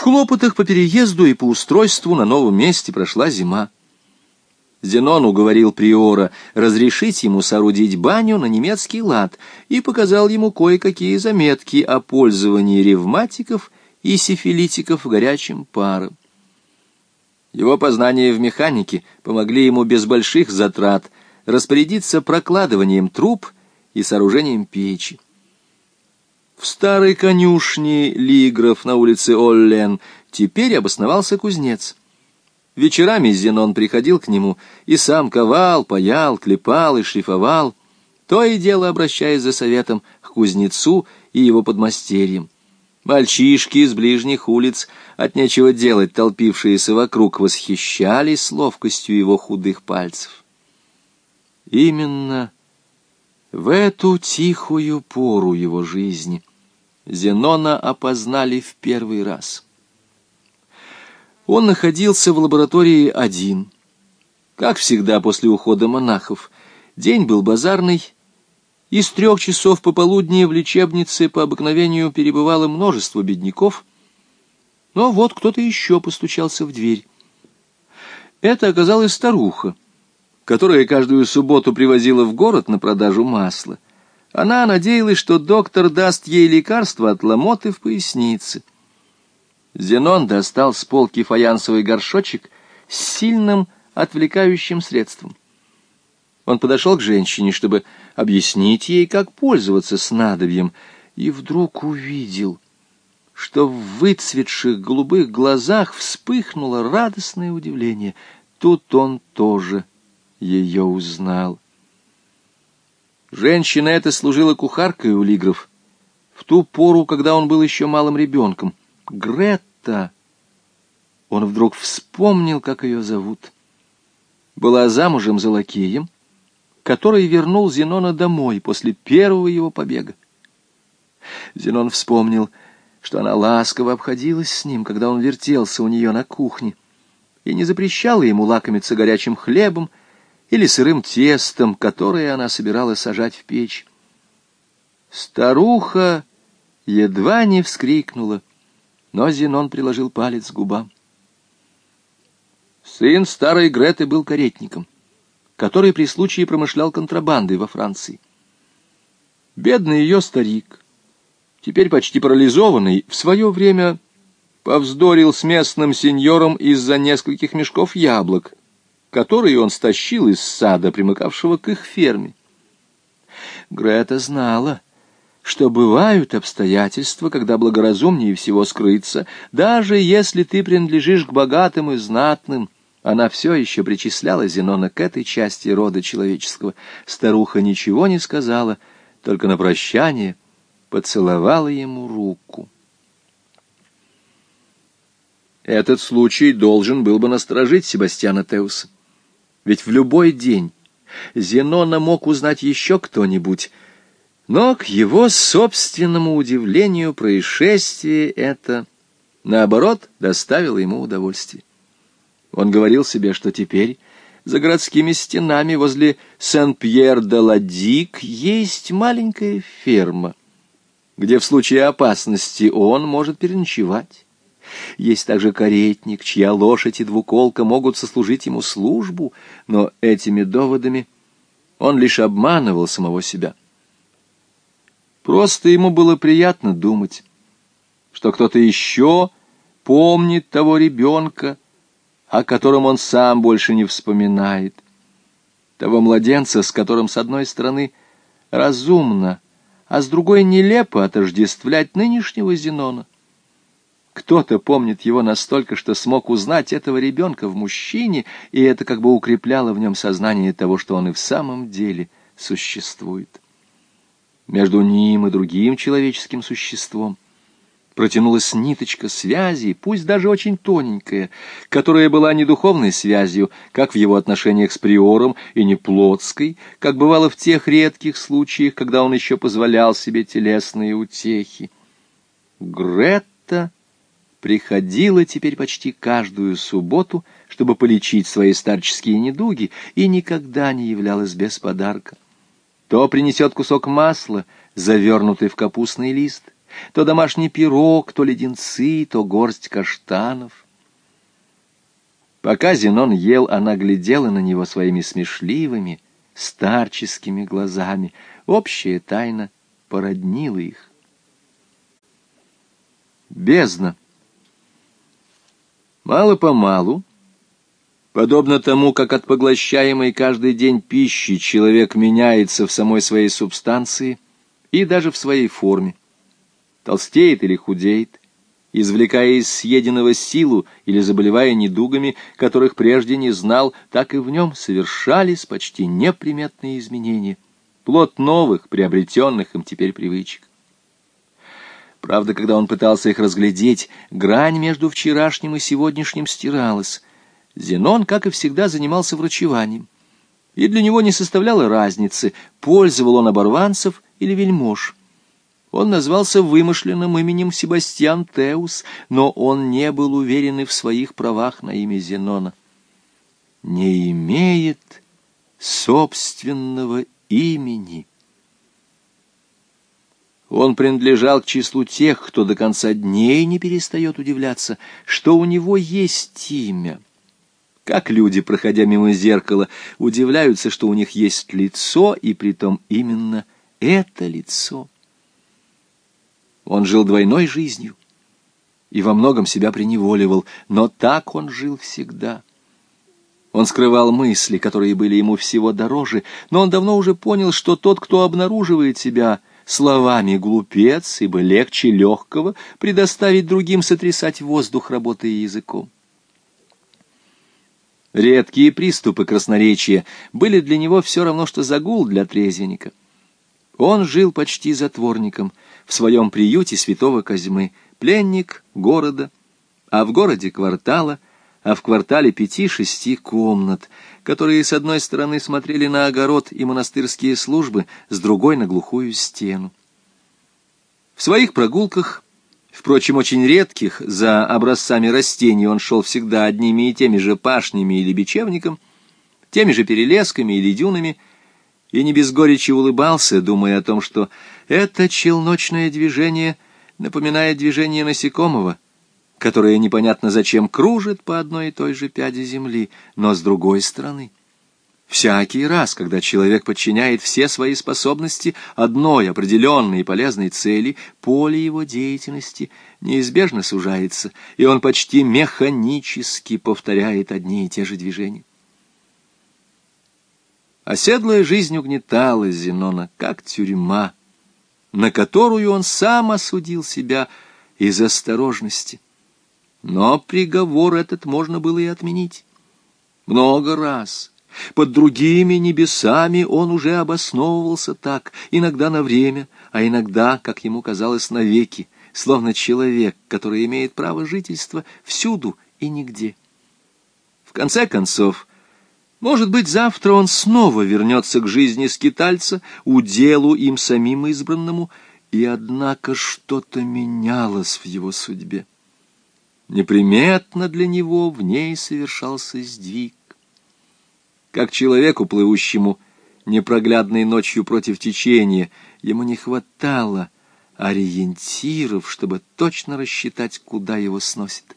В хлопотах по переезду и по устройству на новом месте прошла зима. Зенон уговорил приора разрешить ему соорудить баню на немецкий лад и показал ему кое-какие заметки о пользовании ревматиков и сифилитиков горячим паром. Его познания в механике помогли ему без больших затрат распорядиться прокладыванием труб и сооружением печи. В старой конюшне Лигров на улице Оллен теперь обосновался кузнец. Вечерами Зенон приходил к нему и сам ковал, паял, клепал и шлифовал, то и дело обращаясь за советом к кузнецу и его подмастерьям. Мальчишки из ближних улиц, от нечего делать толпившиеся вокруг, восхищались ловкостью его худых пальцев. Именно в эту тихую пору его жизни Зенона опознали в первый раз. Он находился в лаборатории один. Как всегда после ухода монахов, день был базарный, из трех часов пополудни в лечебнице по обыкновению перебывало множество бедняков, но вот кто-то еще постучался в дверь. Это оказалась старуха, которая каждую субботу привозила в город на продажу масла. Она надеялась, что доктор даст ей лекарство от ломоты в пояснице. Зенон достал с полки фаянсовый горшочек с сильным отвлекающим средством. Он подошел к женщине, чтобы объяснить ей, как пользоваться снадобьем, и вдруг увидел, что в выцветших голубых глазах вспыхнуло радостное удивление. Тут он тоже ее узнал. Женщина эта служила кухаркой у Лигров в ту пору, когда он был еще малым ребенком. Гретта! Он вдруг вспомнил, как ее зовут. Была замужем за лакеем, который вернул Зенона домой после первого его побега. Зенон вспомнил, что она ласково обходилась с ним, когда он вертелся у нее на кухне, и не запрещала ему лакомиться горячим хлебом или сырым тестом, которое она собиралась сажать в печь. Старуха едва не вскрикнула, но Зенон приложил палец к губам. Сын старой Греты был каретником который при случае промышлял контрабандой во Франции. Бедный ее старик, теперь почти парализованный, в свое время повздорил с местным сеньором из-за нескольких мешков яблок, которые он стащил из сада, примыкавшего к их ферме. Грета знала, что бывают обстоятельства, когда благоразумнее всего скрыться, даже если ты принадлежишь к богатым и знатным, она все еще причисляла Зенона к этой части рода человеческого. Старуха ничего не сказала, только на прощание поцеловала ему руку. Этот случай должен был бы насторожить Себастьяна Теуса. Ведь в любой день Зенона мог узнать еще кто-нибудь, но, к его собственному удивлению, происшествие это, наоборот, доставило ему удовольствие. Он говорил себе, что теперь за городскими стенами возле Сен-Пьер-де-Ладик есть маленькая ферма, где в случае опасности он может переночевать. Есть также каретник, чья лошадь и двуколка могут сослужить ему службу, но этими доводами он лишь обманывал самого себя. Просто ему было приятно думать, что кто-то еще помнит того ребенка, о котором он сам больше не вспоминает. Того младенца, с которым, с одной стороны, разумно, а с другой нелепо отождествлять нынешнего Зенона. Кто-то помнит его настолько, что смог узнать этого ребенка в мужчине, и это как бы укрепляло в нем сознание того, что он и в самом деле существует. Между ним и другим человеческим существом — протянулась ниточка связи, пусть даже очень тоненькая, которая была не духовной связью, как в его отношениях с приором, и не плотской, как бывало в тех редких случаях, когда он еще позволял себе телесные утехи. Гретта приходила теперь почти каждую субботу, чтобы полечить свои старческие недуги, и никогда не являлась без подарка. То принесет кусок масла, завернутый в капустный лист — то домашний пирог, то леденцы, то горсть каштанов. Пока Зенон ел, она глядела на него своими смешливыми, старческими глазами. Общая тайна породнила их. Бездна. Мало-помалу, подобно тому, как от поглощаемой каждый день пищи человек меняется в самой своей субстанции и даже в своей форме, толстеет или худеет, извлекая из съеденного силу или заболевая недугами, которых прежде не знал, так и в нем совершались почти неприметные изменения, плод новых, приобретенных им теперь привычек. Правда, когда он пытался их разглядеть, грань между вчерашним и сегодняшним стиралась. Зенон, как и всегда, занимался врачеванием. И для него не составляло разницы, пользовал он оборванцев или вельмож. Он назвался вымышленным именем Себастьян Теус, но он не был уверен и в своих правах на имя Зенона. Не имеет собственного имени. Он принадлежал к числу тех, кто до конца дней не перестает удивляться, что у него есть имя. Как люди, проходя мимо зеркала, удивляются, что у них есть лицо, и притом именно это лицо. Он жил двойной жизнью и во многом себя преневоливал, но так он жил всегда. Он скрывал мысли, которые были ему всего дороже, но он давно уже понял, что тот, кто обнаруживает себя словами глупец, ибо легче легкого предоставить другим сотрясать воздух, работая языком. Редкие приступы красноречия были для него все равно, что загул для трезвенника. Он жил почти затворником в своем приюте святого Козьмы, пленник города, а в городе квартала, а в квартале пяти-шести комнат, которые с одной стороны смотрели на огород и монастырские службы, с другой — на глухую стену. В своих прогулках, впрочем, очень редких, за образцами растений он шел всегда одними и теми же пашнями или бечевником, теми же перелесками или дюнами — и не без горечи улыбался, думая о том, что это челночное движение напоминает движение насекомого, которое непонятно зачем кружит по одной и той же пяде земли, но с другой стороны. Всякий раз, когда человек подчиняет все свои способности одной определенной и полезной цели, поле его деятельности неизбежно сужается, и он почти механически повторяет одни и те же движения. Оседлая жизнь угнетала Зенона, как тюрьма, на которую он сам осудил себя из осторожности. Но приговор этот можно было и отменить. Много раз, под другими небесами он уже обосновывался так, иногда на время, а иногда, как ему казалось, навеки, словно человек, который имеет право жительства всюду и нигде. В конце концов, может быть, завтра он снова вернется к жизни скитальца, уделу им самим избранному, и, однако, что-то менялось в его судьбе. Неприметно для него в ней совершался сдвиг. Как человеку, плывущему непроглядной ночью против течения, ему не хватало ориентиров, чтобы точно рассчитать, куда его сносит.